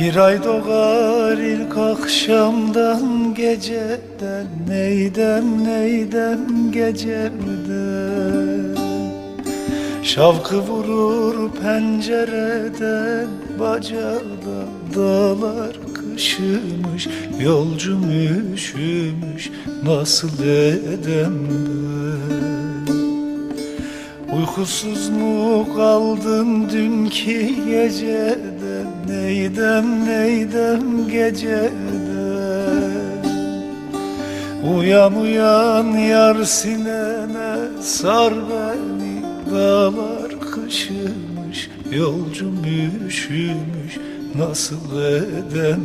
Bir ay doğar ilk akşamdan geceden Neydem neydem gecemden Şavkı vurur pencereden Bacada dağlar kışımış Yolcum üşümüş nasıl edem ben Uykusuz mu kaldın dünkü geceden Neydem neydem geceden? Uyan uyan yar sinene sar beni Dağlar kışımış yolcum üşümüş Nasıl edem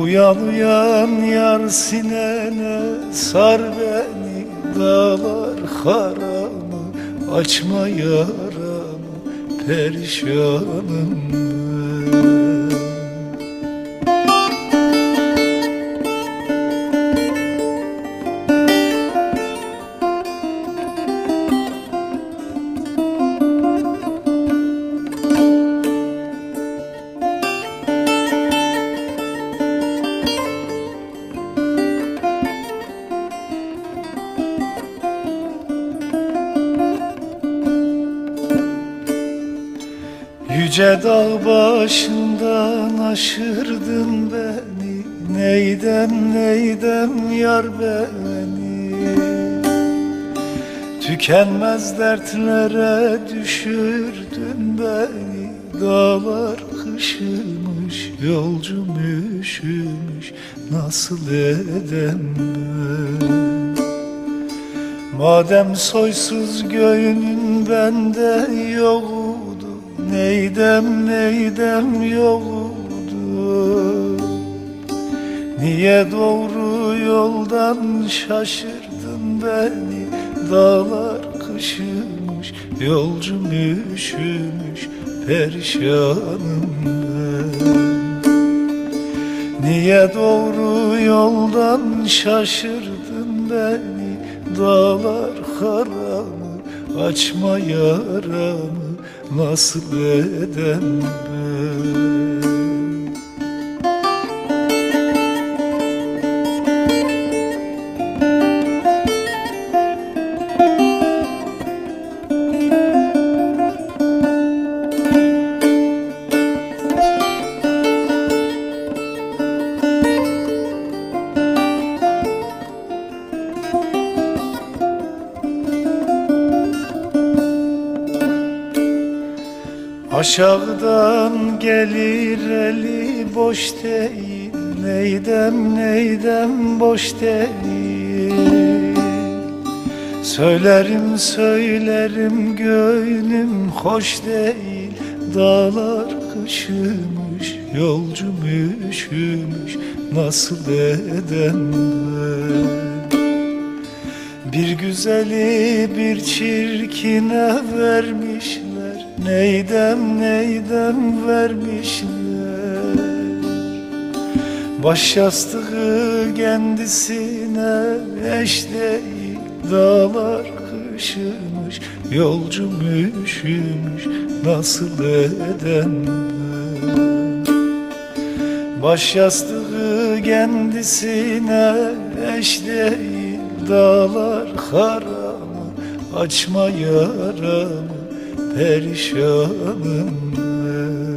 Uyan uyan yar sinene sar beni Dağlar haramı açma yaramı Perişanım ben Yüce dağ başından aşırdın beni. Neydem neydem yar beni? Tükenmez dertlere düşürdün beni. Dağlar kışımış yolcum üşümüş. Nasıl edem ben? Madem soysuz göğünün bende yoktu Neydem neydem yoktu Niye doğru yoldan şaşırdın beni? Dağlar kışımış yolcum üşümüş Perişanım Niye doğru yoldan şaşırdın beni? Dağlar haramı açma yaramı Nasıl edem ben Aşağıdan gelir eli boş değil Neydem neydem boş değil. Söylerim söylerim gönlüm hoş değil. Dağlar kışımış yolcum üşümüş Nasıl edem ben? Bir güzeli bir çirkine vermişler Neydem neydem vermişler? Baş yastığı kendisine eş değil Dağlar kışımış yolcum üşümüş Nasıl edem ben? Baş yastığı kendisine eş değil Dağlar haramı açma yaramı Perişanım. ben